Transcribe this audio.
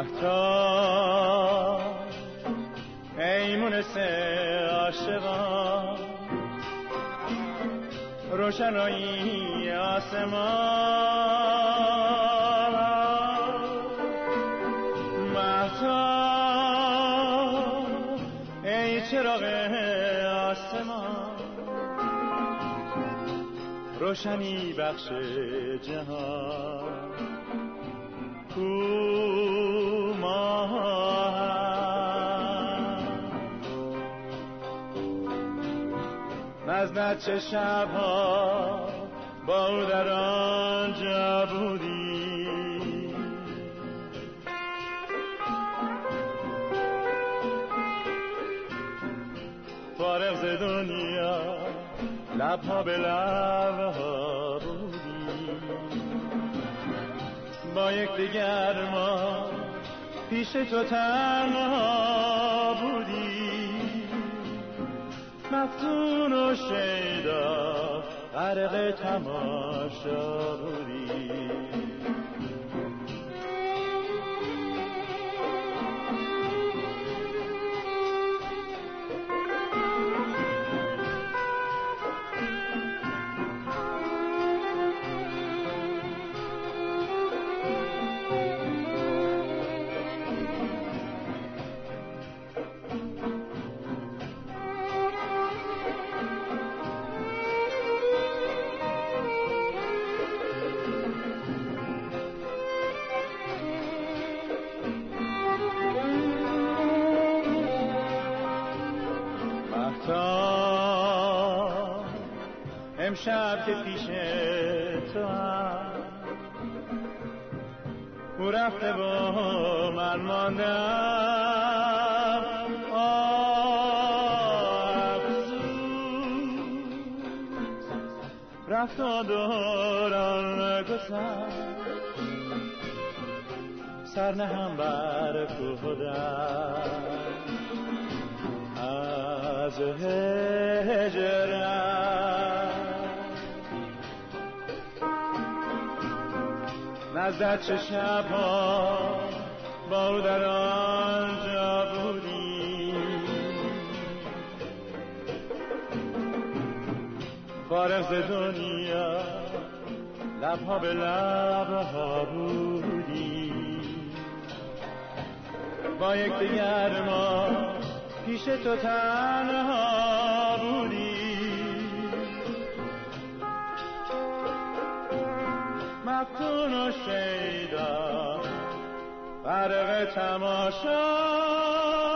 مهتا ایمون سه عاشقان. روشنایی آسمان. مهتا ای چراغ آسمان. روشنی بخش جهان. نزد چه شبها با او در آنجا بودی فارغ ز دنیا لبها به لبها بودی با یک دیگر ما پیش تو تنها بودی مفتون و شیدا غرق تماشا بودی امشب که پیش تو هم. او رفته با من ماندم. رفت و دوران گذر سر نهم بر خودم. از هجرم نزد چه شبها با در آنجا بودی. فارغ ز دنیا لبها به لبها بودی. با یک دیگر ما پیش تو تنها مفتون و شیدا. برق تماشا.